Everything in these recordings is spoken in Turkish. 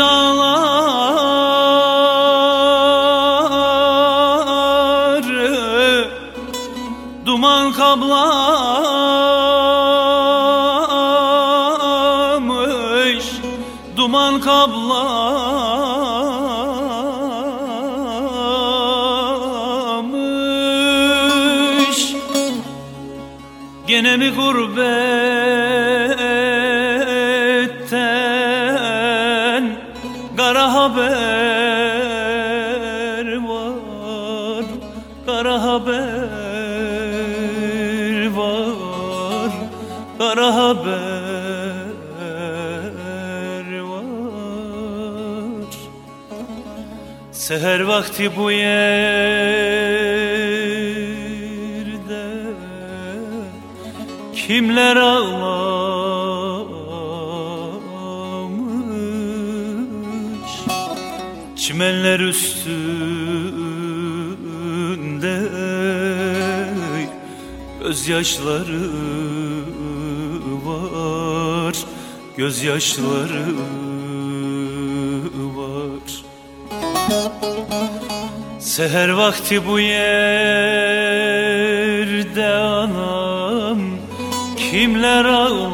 Yüce vakti bu yerde. Kimler ağlamış? Çimenler üstünde. Gözyaşları var Gözyaşları var Seher vakti bu yerde anam. Kimler ağlamış?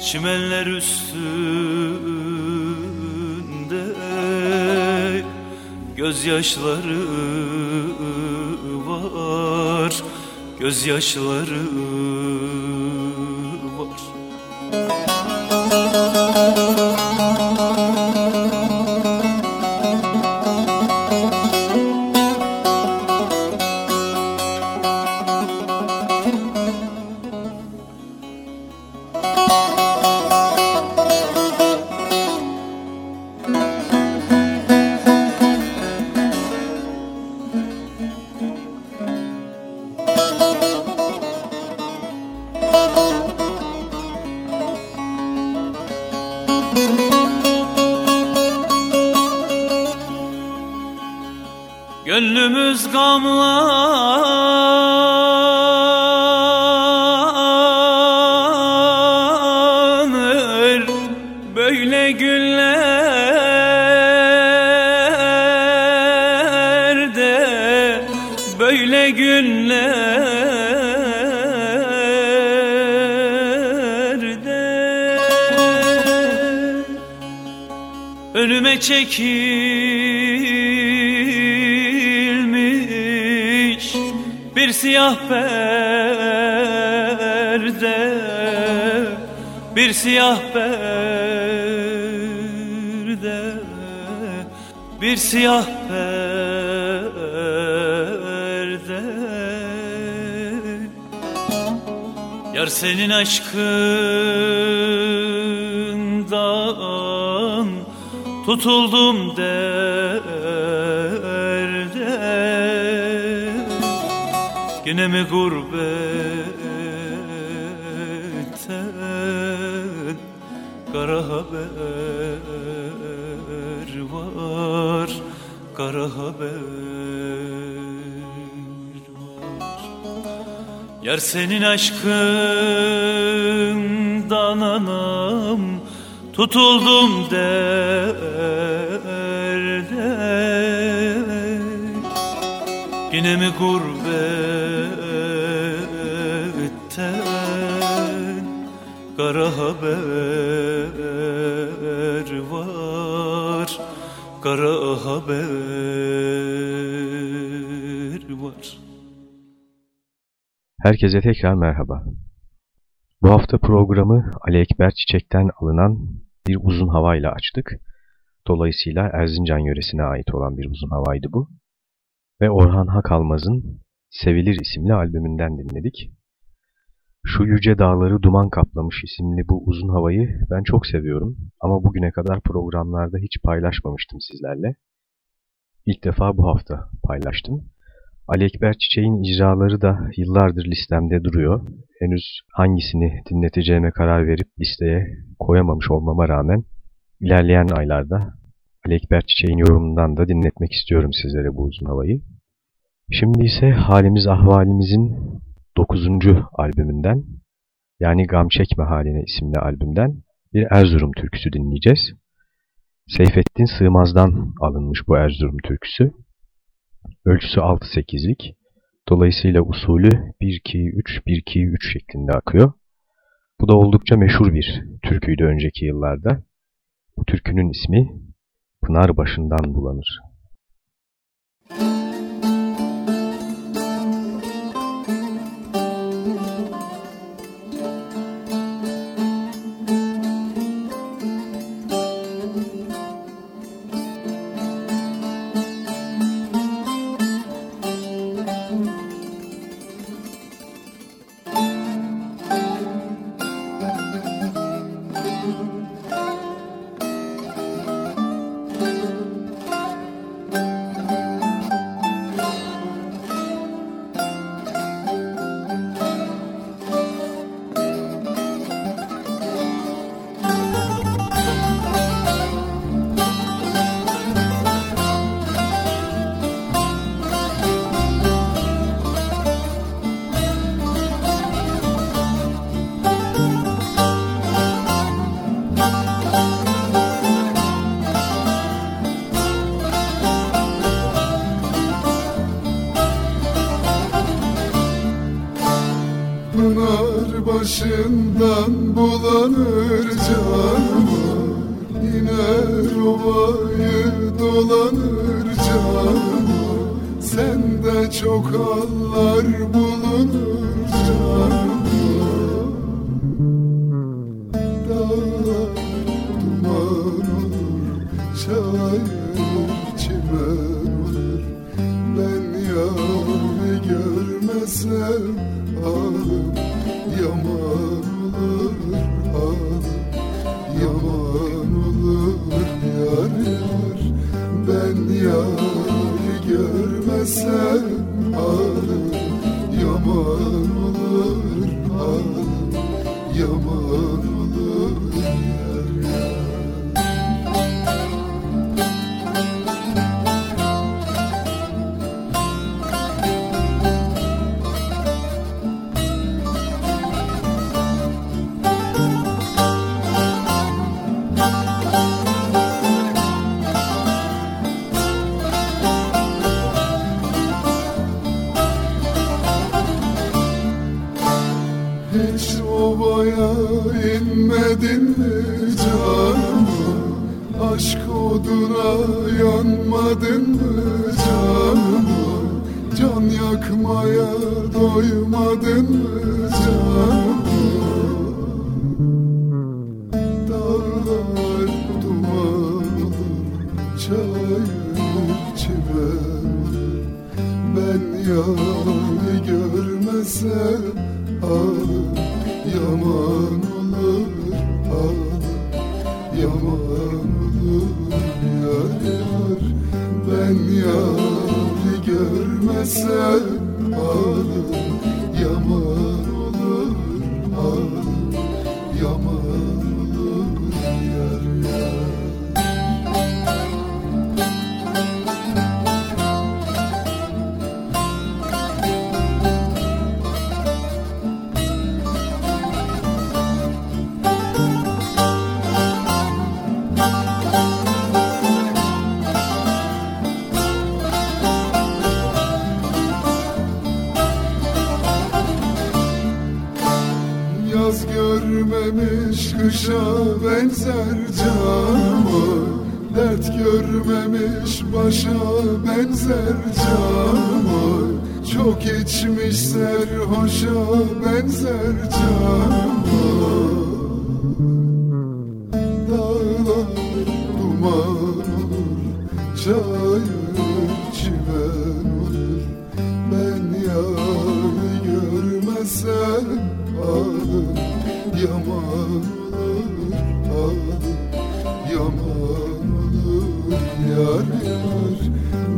Çimenler üstünde Gözyaşları var. Gözyaşları Bir siyah perde. Yar senin aşkından tutuldum derde. Gene mi gurbetten Kara haber var. Yar senin aşkından anam Tutuldum derde. Yine mi gurbetten Kara haber var? Kara haber Herkese tekrar merhaba. Bu hafta programı Ali Ekber Çiçek'ten alınan bir uzun havayla açtık. Dolayısıyla Erzincan yöresine ait olan bir uzun havaydı bu. Ve Orhan Hakalmaz'ın Sevilir isimli albümünden dinledik. Şu Yüce Dağları Duman Kaplamış isimli bu uzun havayı ben çok seviyorum ama bugüne kadar programlarda hiç paylaşmamıştım sizlerle. İlk defa bu hafta paylaştım. Ali Ekber Çiçek'in icraları da yıllardır listemde duruyor. Henüz hangisini dinleteceğime karar verip listeye koyamamış olmama rağmen ilerleyen aylarda Ali Ekber Çiçek'in yorumundan da dinletmek istiyorum sizlere bu uzun havayı. Şimdi ise Halimiz Ahvalimizin 9. albümünden yani Gam Çekme Haline isimli albümden bir Erzurum türküsü dinleyeceğiz. Seyfettin Sığmaz'dan alınmış bu Erzurum türküsü. Ölçüsü 6-8'lik. Dolayısıyla usulü 1-2-3-1-2-3 şeklinde akıyor. Bu da oldukça meşhur bir türküydü önceki yıllarda. Bu türkünün ismi Pınar Başından Bulanır. Pınar başından bulanır canıma İner ovayı dolanır canıma Sende çok hallar bulunur canıma Dağlar duman olur Şair çimen olur Ben yâri görmesem halim yaman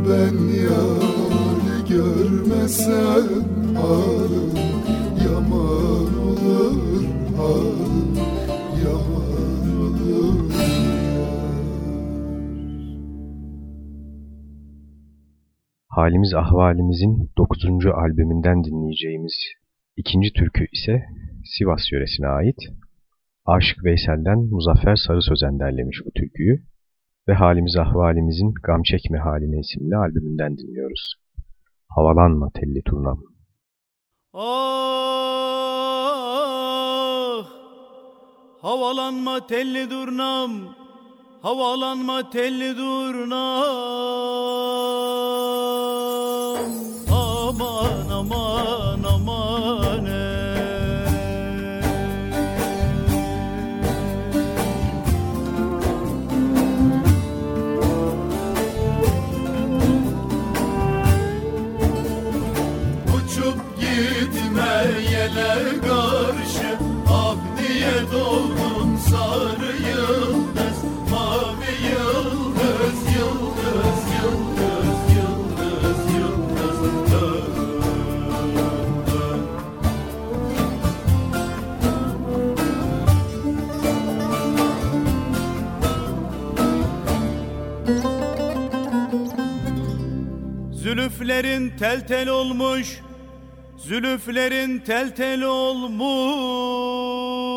Ben yarı görmesem adım Yaman olur adım Yaman olur Halimiz Ahvalimizin 9. albümünden dinleyeceğimiz ikinci türkü ise Sivas yöresine ait. Aşık Veysel'den Muzaffer Sarı Sözen derlemiş bu türküyü ve Halimiz Ahvalimizin Gam Çekme Haline isimli albümünden dinliyoruz. Havalanma telli turnam. Ah Havalanma telli durnam Havalanma telli durnam Aman aman aman Zülüflerin tel tel olmuş Zülüflerin tel tel olmuş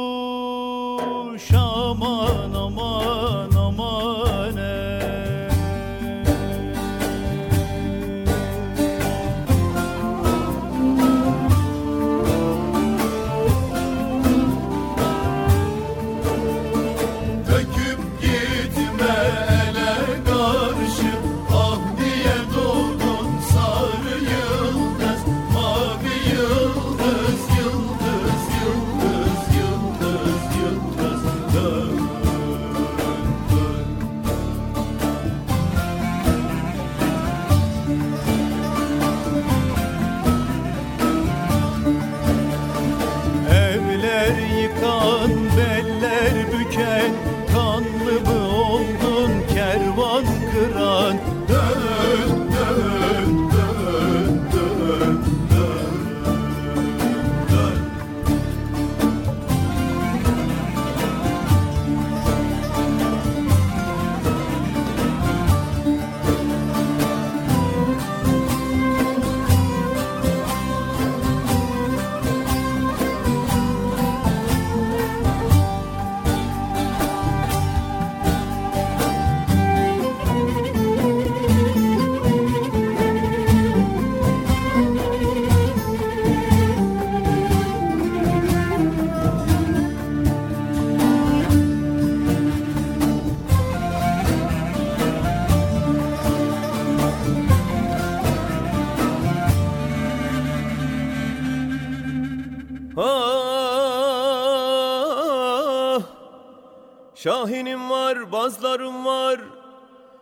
Şahinim var, bazlarım var.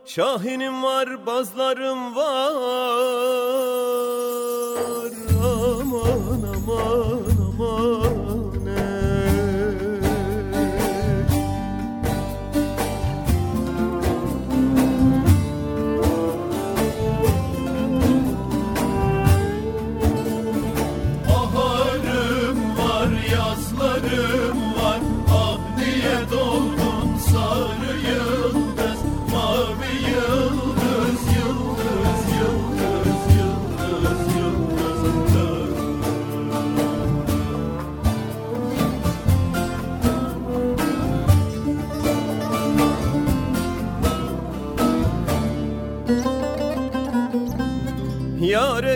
Şahinim var, bazlarım var.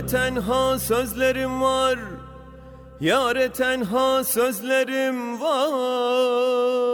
Yare tenha sözlerim var. Yare tenha sözlerim var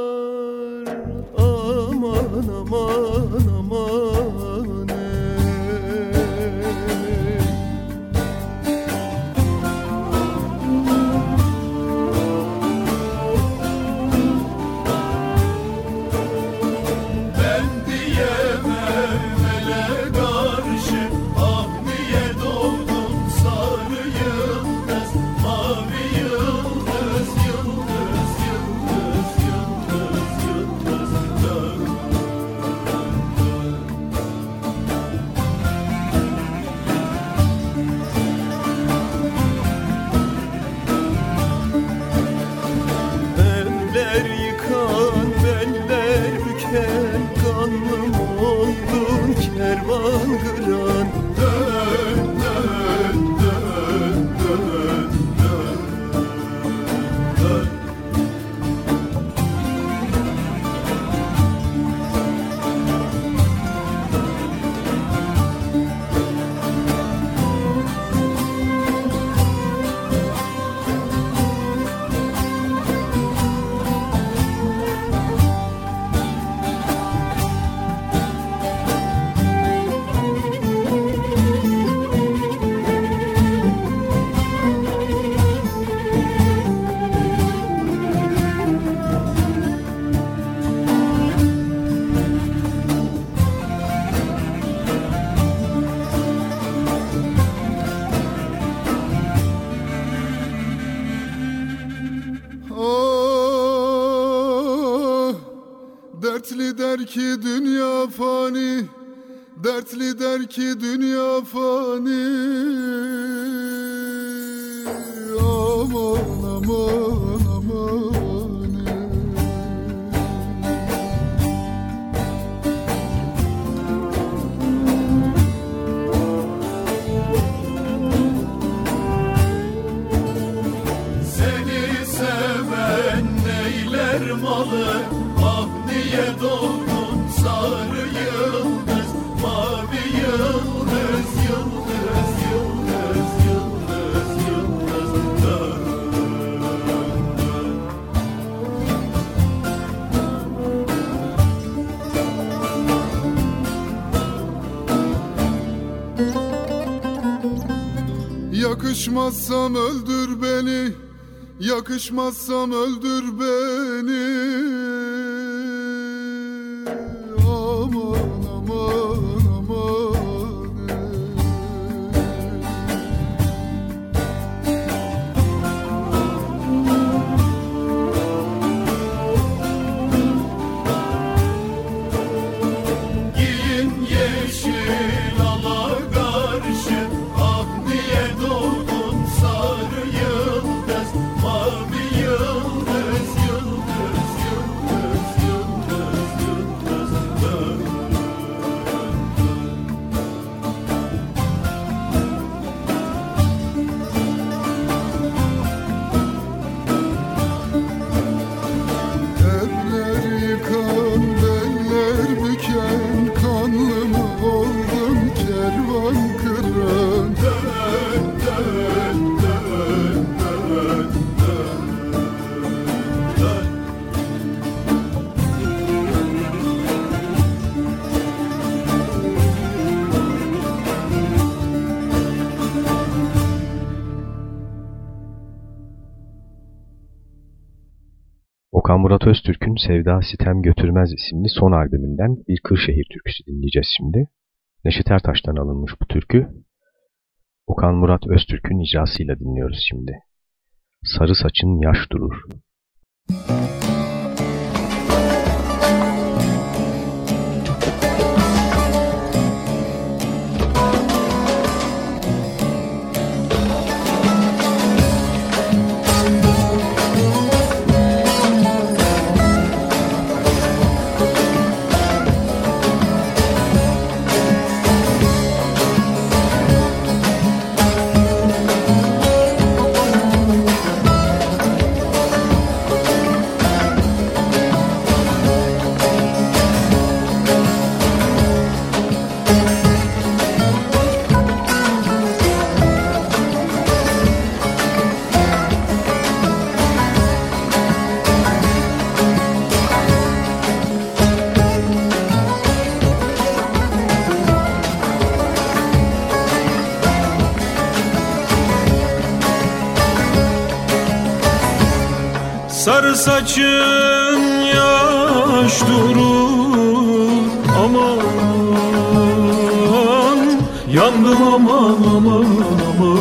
ki dünya fani. Aman aman aman. Seni seven neyler malı Ah niye doğdun Yakışmazsam öldür beni, yakışmazsam öldür beni. Murat Öztürk'ün Sevda Sitem Götürmez isimli son albümünden bir Kırşehir türküsü dinleyeceğiz şimdi. Neşet Ertaş'tan alınmış bu türkü. Okan Murat Öztürk'ün icrasıyla dinliyoruz şimdi. Sarı saçın yaş durur. Sarı Sarı saçın yaş durur aman Yandım aman aman aman.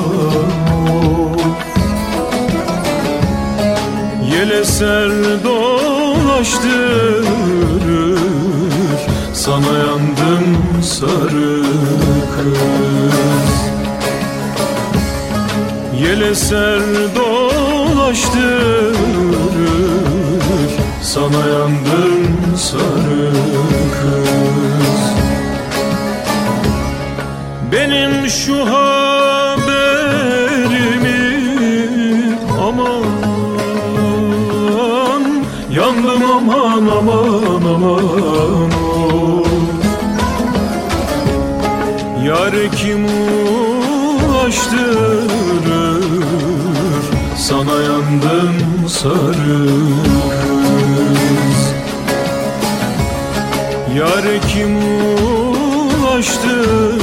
Yel eser dolaştırır Sana yandım sarı kız. Yel eser dolaştırır Sana yandım sarı kız. Benim şu haberimi aman Yandım aman aman aman Yar kim ulaştırır Sana yandım sarı. Kız Yar kim ulaştırır?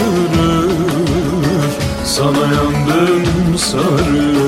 Sana yandım sarı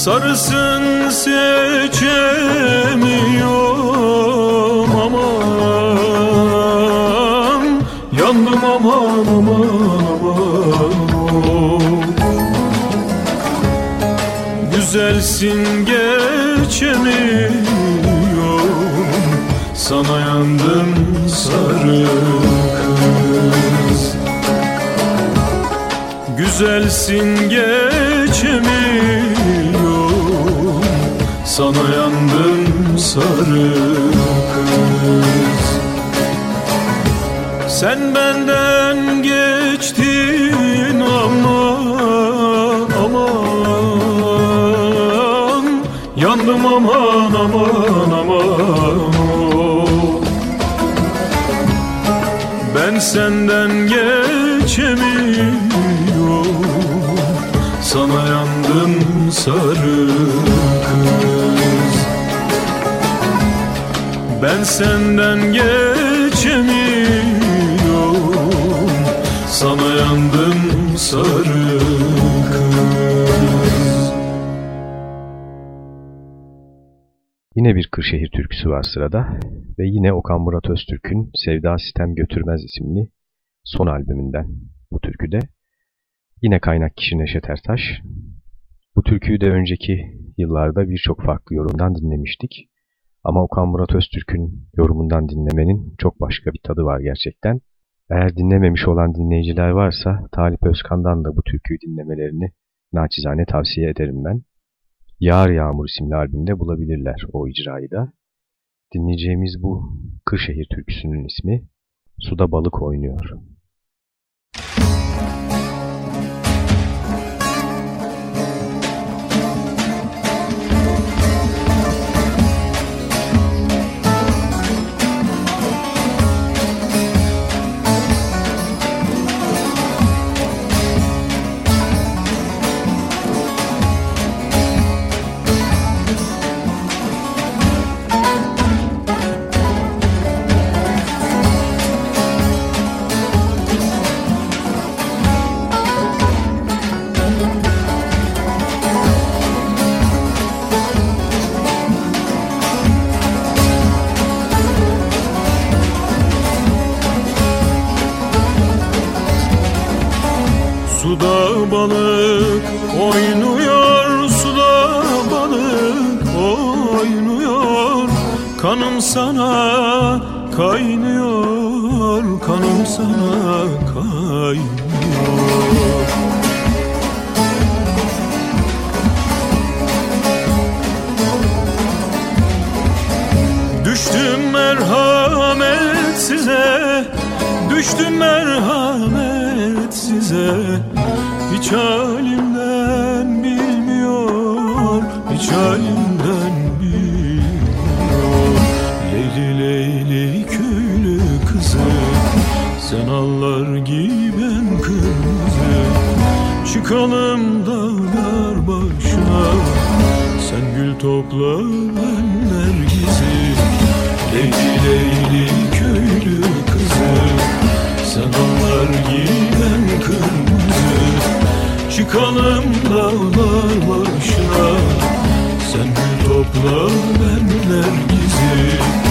Sarısın seçemiyorum aman. Yandım aman aman aman. Güzelsin geçemiyorum. Sana yandım sarı kız. Güzelsin geçemiyorum sarı kız Sen benden geçtin ama aman. Yandım aman aman aman. Ben senden geçemiyorum. Sana yandım sarı senden geçemiyorum Sana yandım sarı Yine bir Kırşehir türküsü var sırada ve yine Okan Murat Öztürk'ün Sevda Sistem Götürmez isimli son albümünden bu türküde. Yine kaynak kişi Neşet Ertaş. Bu türküyü de önceki yıllarda birçok farklı yorumdan dinlemiştik. Ama Okan Murat Öztürk'ün yorumundan dinlemenin çok başka bir tadı var gerçekten. Eğer dinlememiş olan dinleyiciler varsa Talip Özkan'dan da bu türküyü dinlemelerini naçizane tavsiye ederim ben. Yağar Yağmur isimli albümde bulabilirler o icrayı da. Dinleyeceğimiz bu Kırşehir türküsünün ismi Suda Balık Oynuyor. sana kayıyor Düştüm merhamet size Düştüm merhamet size Hiç halimden bilmiyor Hiç halimden Sen allar giy ben kırmızı. Çıkalım dağlar başına. Sen gül topla ben nergizi Leyli leyli köylü kızı. Sen onlar giyen kırmızı. Çıkalım dağlar başına. Sen gül topla ben nergizi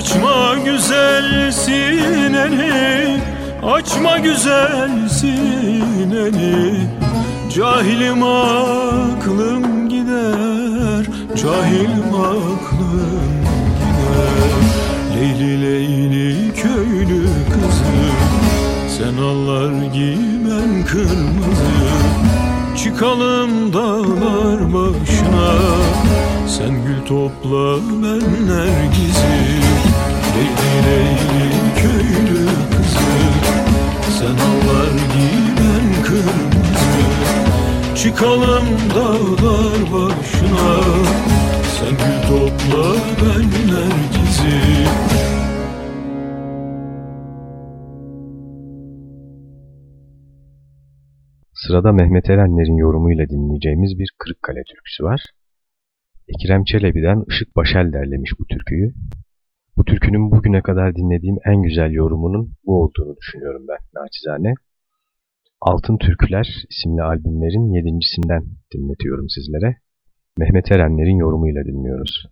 Açma güzel sineni Açma güzel sineni. Cahilim aklım gider Cahilim aklım gider. Leyli leyli köylü kızı Sen allar giymen kırmızı. Çıkalım dağlar başına Sen gül topla ben nergizi Leyli leyli köylü kızı. Sen allar giymen kırmızı Çıkalım dağlar başına. Sen gül topla ben nergizi. Sırada Mehmet Erenler'in yorumuyla dinleyeceğimiz bir Kırıkkale türküsü var. Ekrem Çelebi'den Işık Başel derlemiş bu türküyü. Bu türkünün bugüne kadar dinlediğim en güzel yorumunun bu olduğunu düşünüyorum ben naçizane. Altın Türküler isimli albümlerin yedincisinden dinletiyorum sizlere. Mehmet Erenler'in yorumuyla dinliyoruz.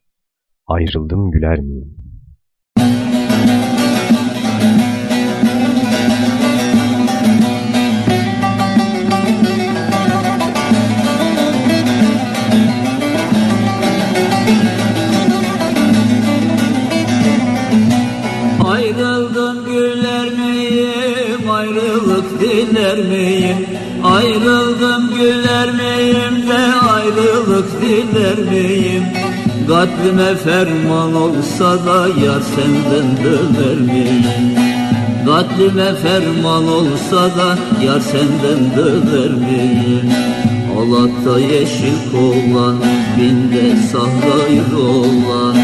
Ayrıldım güler miyim? Ayrılık diler miyim? Ayrıldım güler miyim de ayrılık diler miyim? Katlime ferman olsa da yar senden döner miyim? Katlime ferman olsa da yar senden döner miyim? Alat'ta yeşil kovan, binde sahrayı olan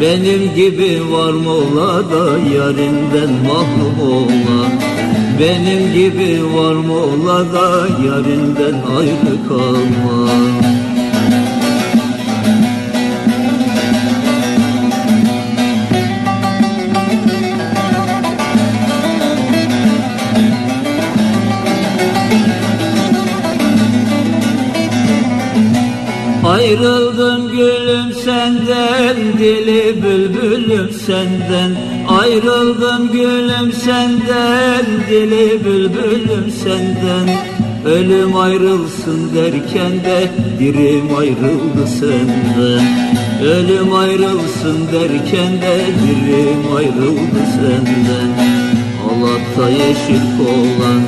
benim gibi var mı ola da yarinden mahrum ola Benim gibi var mı ola da yarinden ayrı kalma Ayrıldım gülüm senden, dili bülbülüm senden Ayrıldım gülüm senden, dili bülbülüm senden. Ölüm ayrılsın derken de dirim ayrıldı senden. Ölüm ayrılsın derken de dirim ayrıldı senden. Alat'ta yeşil kovan,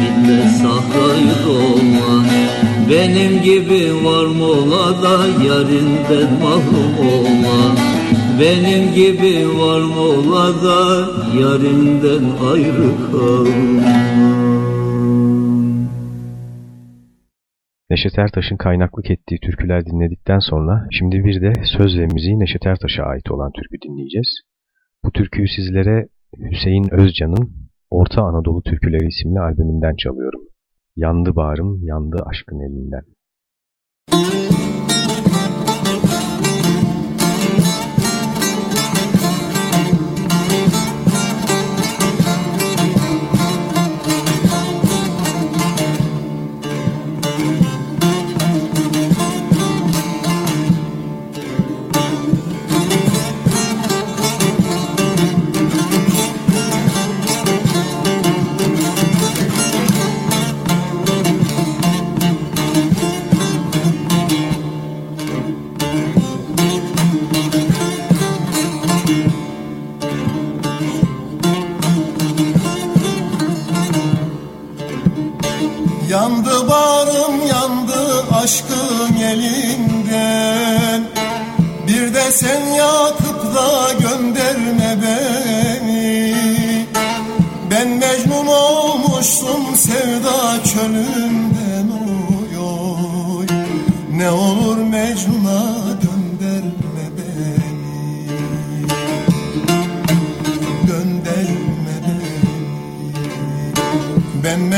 binde sahrayı dolan benim gibi var mı ola da yarinden mahrum ola Benim gibi var mı ola da yarinden ayrı kalma Neşet Ertaş'ın kaynaklık ettiği türküler dinledikten sonra şimdi bir de söz ve müziği Neşet Ertaş'a ait olan türkü dinleyeceğiz. Bu türküyü sizlere Hüseyin Özcan'ın Orta Anadolu Türküleri isimli albümünden çalıyorum. Yandı bağrım, yandı aşkın elinden. Müzik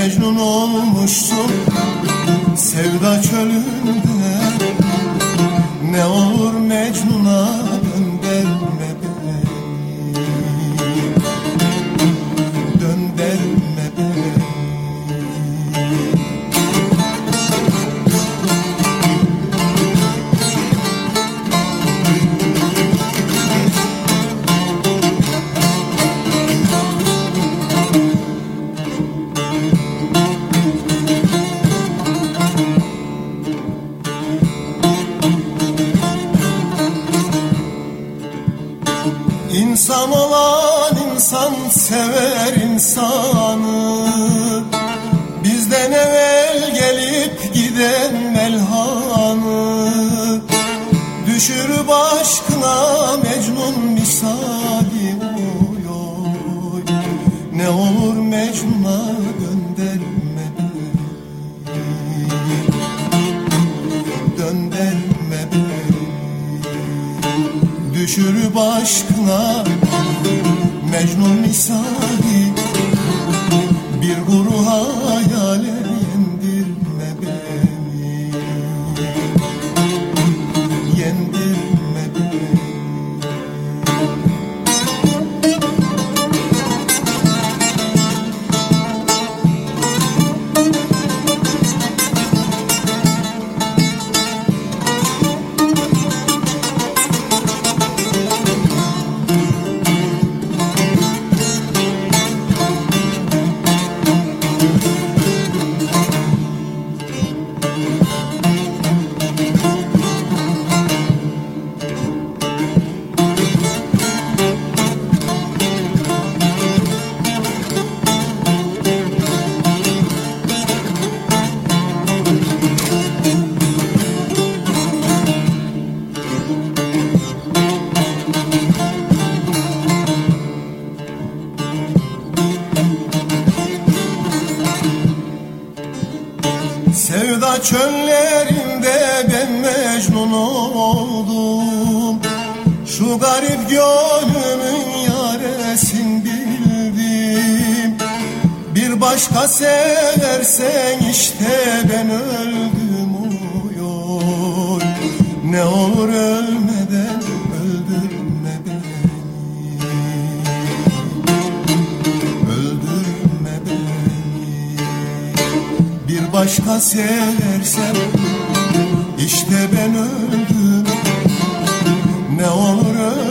mecnun olmuşsun. Sevda çölünde. Ne olur mecnuna Seversen işte ben öldüm oy Ne olur ölmeden öldürme beni. Öldürme beni. Bir başka seversem işte ben öldüm. Ne olur ölmeden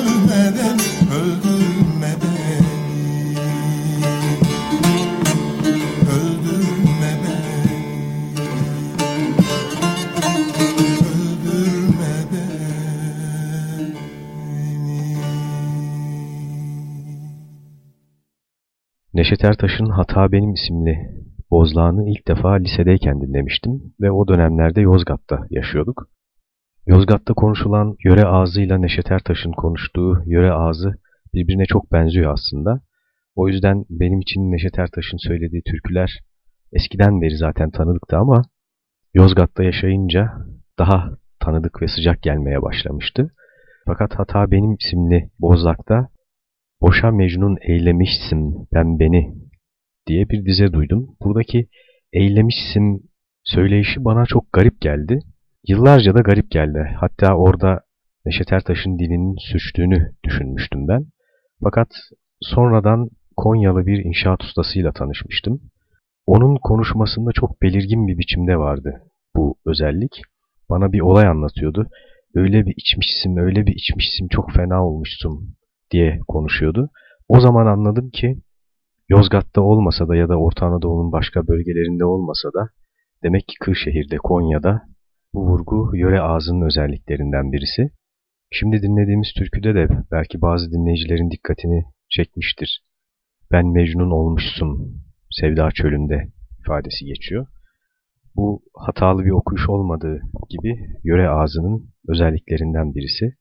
Neşet Ertaş'ın Hata Benim isimli Bozlağını ilk defa lisedeyken dinlemiştim ve o dönemlerde Yozgat'ta yaşıyorduk. Yozgat'ta konuşulan yöre ağzıyla Neşet Ertaş'ın konuştuğu yöre ağzı birbirine çok benziyor aslında. O yüzden benim için Neşet Ertaş'ın söylediği türküler eskiden beri zaten tanıdıktı ama Yozgat'ta yaşayınca daha tanıdık ve sıcak gelmeye başlamıştı. Fakat Hata Benim isimli Bozlak'ta Boşa Mecnun eylemişsin ben beni diye bir dize duydum. Buradaki eylemişsin söyleyişi bana çok garip geldi. Yıllarca da garip geldi. Hatta orada Neşet Ertaş'ın dilinin sürçtüğünü düşünmüştüm ben. Fakat sonradan Konyalı bir inşaat ustasıyla tanışmıştım. Onun konuşmasında çok belirgin bir biçimde vardı bu özellik. Bana bir olay anlatıyordu. Öyle bir içmişsin, öyle bir içmişsin, çok fena olmuşsun diye konuşuyordu. O zaman anladım ki Yozgat'ta olmasa da ya da Orta Anadolu'nun başka bölgelerinde olmasa da demek ki Kırşehir'de, Konya'da bu vurgu yöre ağzının özelliklerinden birisi. Şimdi dinlediğimiz türküde de belki bazı dinleyicilerin dikkatini çekmiştir. Ben Mecnun olmuşsun Sevda Çölü'nde ifadesi geçiyor. Bu hatalı bir okuyuş olmadığı gibi yöre ağzının özelliklerinden birisi.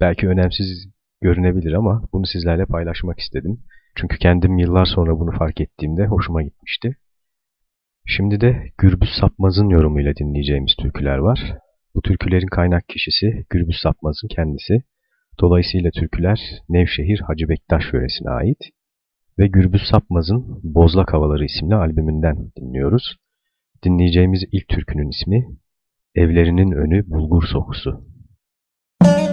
belki önemsiz görünebilir ama bunu sizlerle paylaşmak istedim. Çünkü kendim yıllar sonra bunu fark ettiğimde hoşuma gitmişti. Şimdi de Gürbüz Sapmaz'ın yorumuyla dinleyeceğimiz türküler var. Bu türkülerin kaynak kişisi Gürbüz Sapmaz'ın kendisi. Dolayısıyla türküler Nevşehir Hacı Bektaş yöresine ait ve Gürbüz Sapmaz'ın Bozlak Havaları isimli albümünden dinliyoruz. Dinleyeceğimiz ilk türkünün ismi Evlerinin Önü Bulgur Sokusu. Evlerinin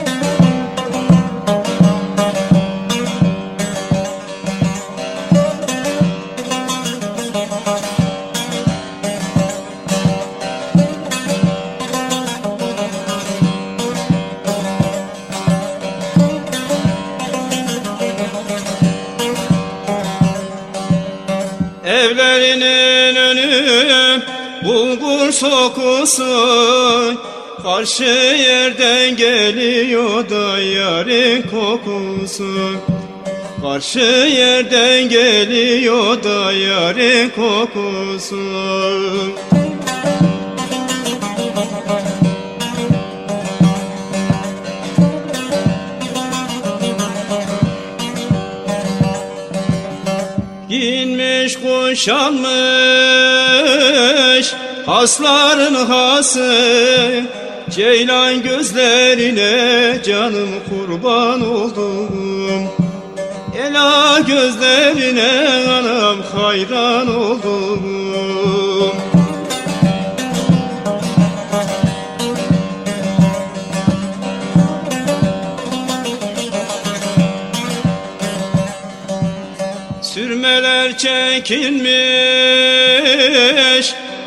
sokusu Karşı yerden geliyor da yarın kokusu Karşı yerden geliyor da yarın kokusu Giyinmiş kuşanmış Hasların hası Ceylan gözlerine canım kurban oldum. Ela gözlerine anam hayran oldum. Sürmeler çekilmiş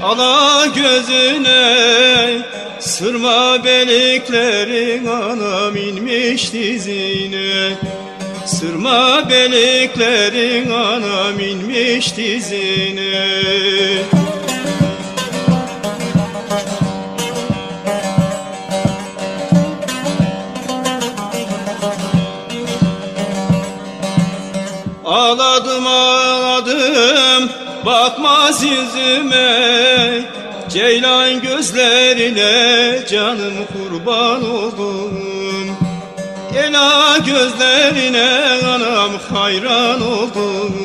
ala gözüne Sırma beliklerin anam inmiş dizine. Sırma beliklerin anam inmiş dizine. Ağladım ağladım bakmaz yüzüme Ceylan gözlerine canım kurban oldum. Ela gözlerine anam hayran oldum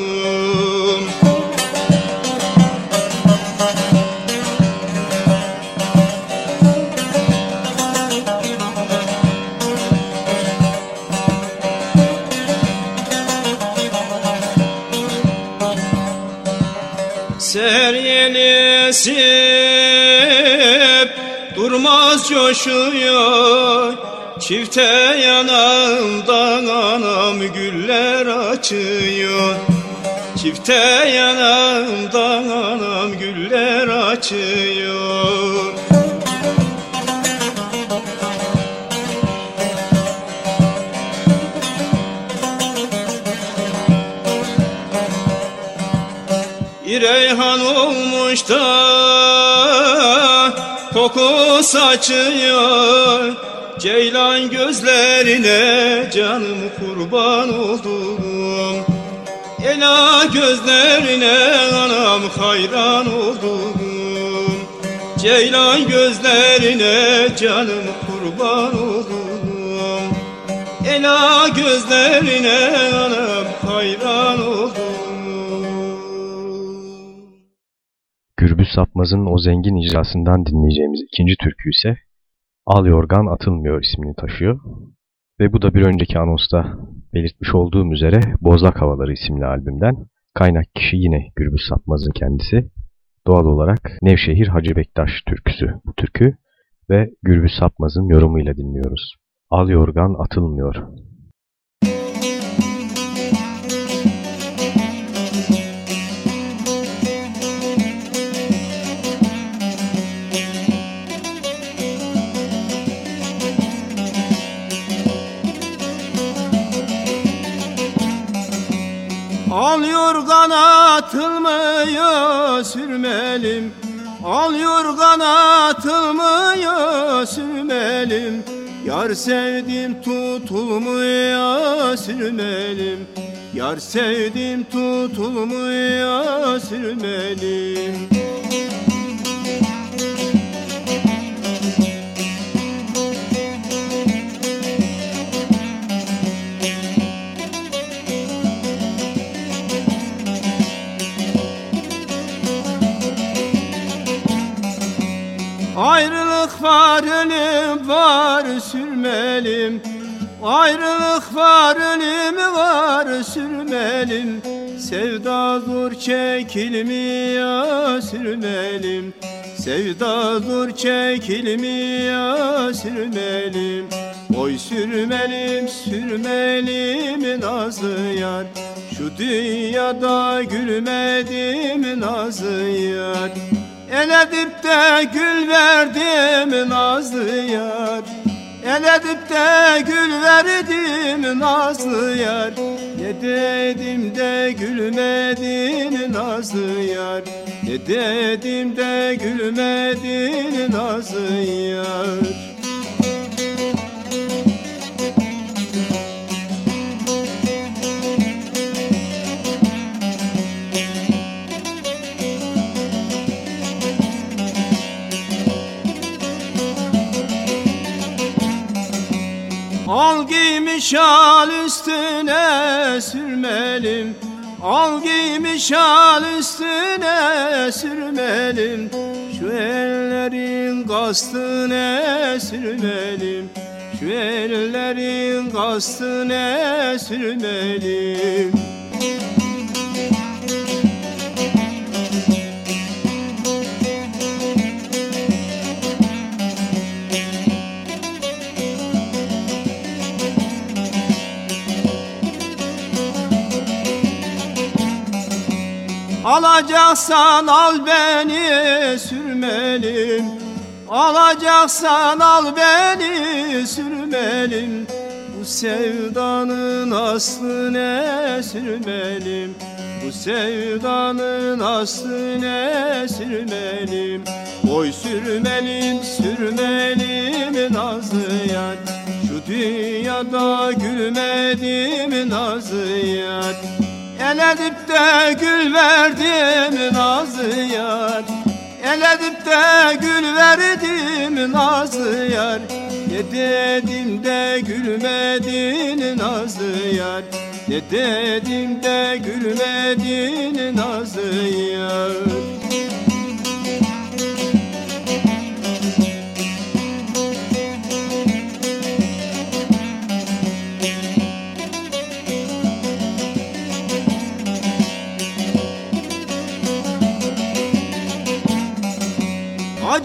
coşuyor Çifte yanağımdan anam güller açıyor. Çifte yanağımdan anam güller açıyor. Reyhan olmuş da koku saçıyor Ceylan gözlerine canım kurban oldum Ela gözlerine anam hayran oldum Ceylan gözlerine canım kurban oldum Ela gözlerine anam hayran Gürbüz Sapmaz'ın o zengin icrasından dinleyeceğimiz ikinci türkü ise Al Yorgan Atılmıyor ismini taşıyor. Ve bu da bir önceki anonsta belirtmiş olduğum üzere Bozlak Havaları isimli albümden. Kaynak kişi yine Gürbüz Sapmaz'ın kendisi. Doğal olarak Nevşehir Hacı Bektaş türküsü bu türkü ve Gürbüz Sapmaz'ın yorumuyla dinliyoruz. Al Yorgan Atılmıyor. Al yorgan atılmıyor sürmelim. Al yorgan atılmıyor sürmelim. Yar sevdim tutulmuyor sürmelim. Yar sevdim tutulmuyor sürmelim Ayrılık var ölüm var sürmelim. Ayrılık var ölüm var sürmelim. Sevda dur çekilmiyor sürmelim. Sevda dur çekilmiyor sürmelim. Oy sürmelim sürmelim nazlı yar. Şu dünyada gülmedim nazlı yar. El edip de gül verdim nazlı yar El edip de gül verdim nazlı yar Ne de gülmedin nazlı yar Ne de gülmedin nazlı yar Al giymiş al üstüne sürmelim. Al giymiş al üstüne sürmelim. Şu ellerin kastına sürmelim. Şu ellerin kastına sürmelim Alacaksan al beni sürmelim. Alacaksan al beni sürmelim. Bu sevdanın aslı ne sürmelim? Bu sevdanın aslı ne sürmelim? Oy sürmelim sürmelim nazlı yar. Şu dünyada gülmedim nazlı yar El edip de gül verdim nazlı yar. El edip de gül verdim nazlı yar. Dedim de gülmedin nazlı yar. Dedim de gülmedin nazlı yar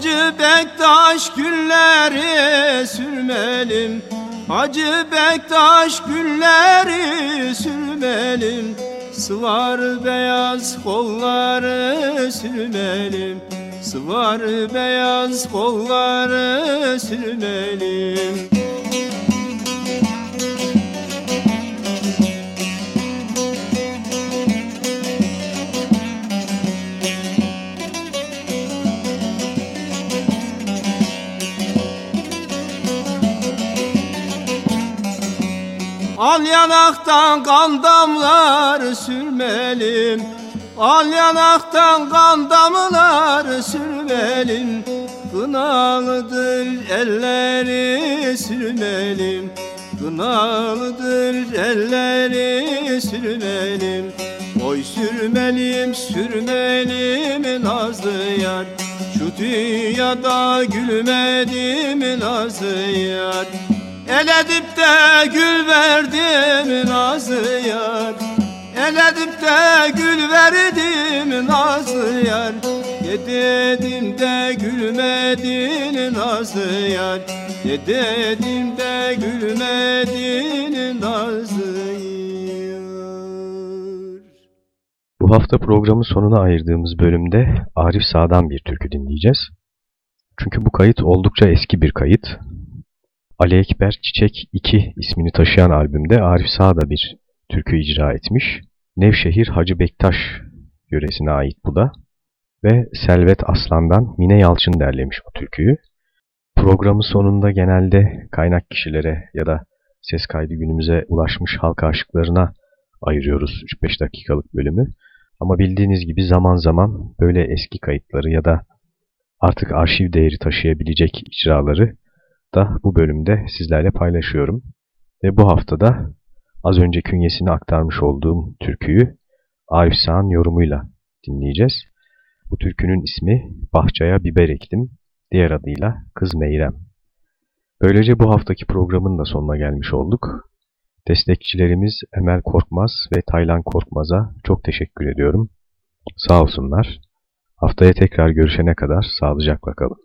Hacı Bektaş günleri sürmelim. Hacı Bektaş günleri sürmelim. Sıvar beyaz kolları sürmelim. Sıvar beyaz kolları sürmelim Al yanaktan kan damlar sürmelim. Al yanaktan kan damlar sürmelim. Kınalıdır elleri sürmelim. Kınalıdır elleri sürmelim. Oy sürmelim sürmelim nazlı yar. Şu dünyada gülmedim nazlı yar El edip de gül verdim nazlı yar El edip de gül verdim nazlı yar Ne dedim de gülmedin nazlı yar Ne dedim de gülmedin nazlı Bu hafta programın sonuna ayırdığımız bölümde Arif Sağ'dan bir türkü dinleyeceğiz. Çünkü bu kayıt oldukça eski bir kayıt. Ali Ekber Çiçek 2 ismini taşıyan albümde Arif Sağ da bir türkü icra etmiş. Nevşehir Hacı Bektaş yöresine ait bu da. Ve Selvet Aslan'dan Mine Yalçın derlemiş o türküyü. Programın sonunda genelde kaynak kişilere ya da ses kaydı günümüze ulaşmış halk aşıklarına ayırıyoruz 3-5 dakikalık bölümü. Ama bildiğiniz gibi zaman zaman böyle eski kayıtları ya da artık arşiv değeri taşıyabilecek icraları da bu bölümde sizlerle paylaşıyorum. Ve bu haftada az önce künyesini aktarmış olduğum türküyü Arif Sağ'ın yorumuyla dinleyeceğiz. Bu türkünün ismi Bahçaya Biber Ektim, diğer adıyla Kız Meyrem. Böylece bu haftaki programın da sonuna gelmiş olduk. Destekçilerimiz Emel Korkmaz ve Taylan Korkmaz'a çok teşekkür ediyorum. Sağ olsunlar. Haftaya tekrar görüşene kadar sağlıcakla kalın.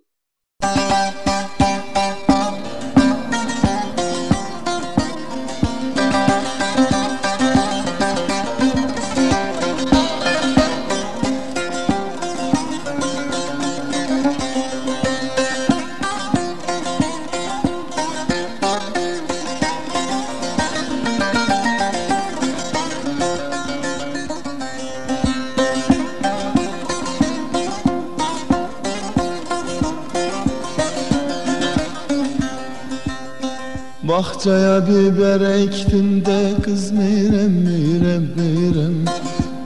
Bahçaya biber ektim de kız mirem mirem mirem.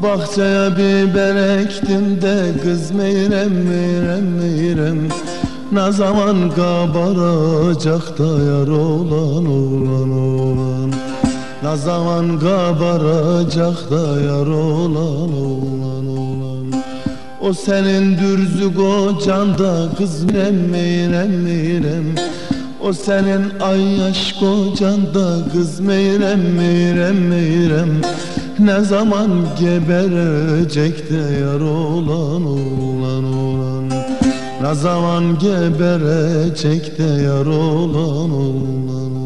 Bahçaya biber ektim de kız mirem mirem mirem. Ne zaman kabaracak da yar olan oğlan oğlan Ne zaman kabaracak da yar olan oğlan oğlan O senin dürzü kocan da kız mirem mirem mirem o senin ay yaş kocan da kız meyrem meyrem meyrem. Ne zaman geberecek de yar olan olan olan Ne zaman geberecek de yar olan olan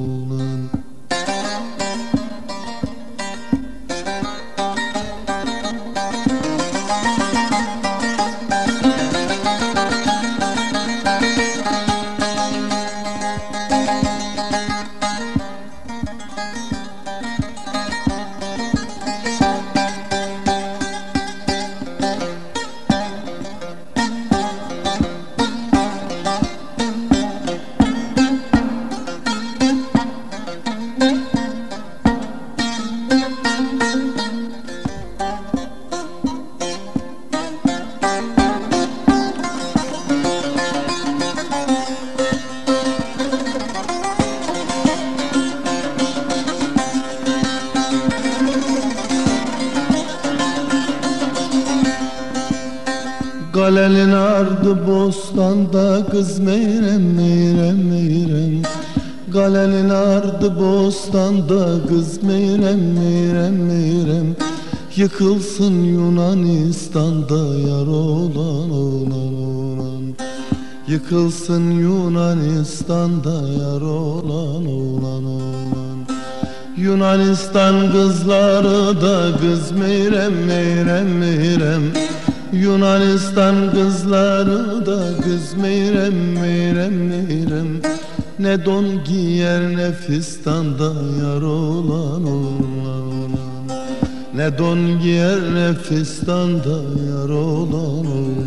Yıkılsın Yunanistan'da yar olan olan olan. Yıkılsın Yunanistan'da yar olan olan olan. Yunanistan kızları da kız meyrem meyrem meyrem. Yunanistan kızları da kız meyrem meyrem meyrem. Ne don giyer ne fistanda yar olan olan Ne don giyer ne fistanda yar olan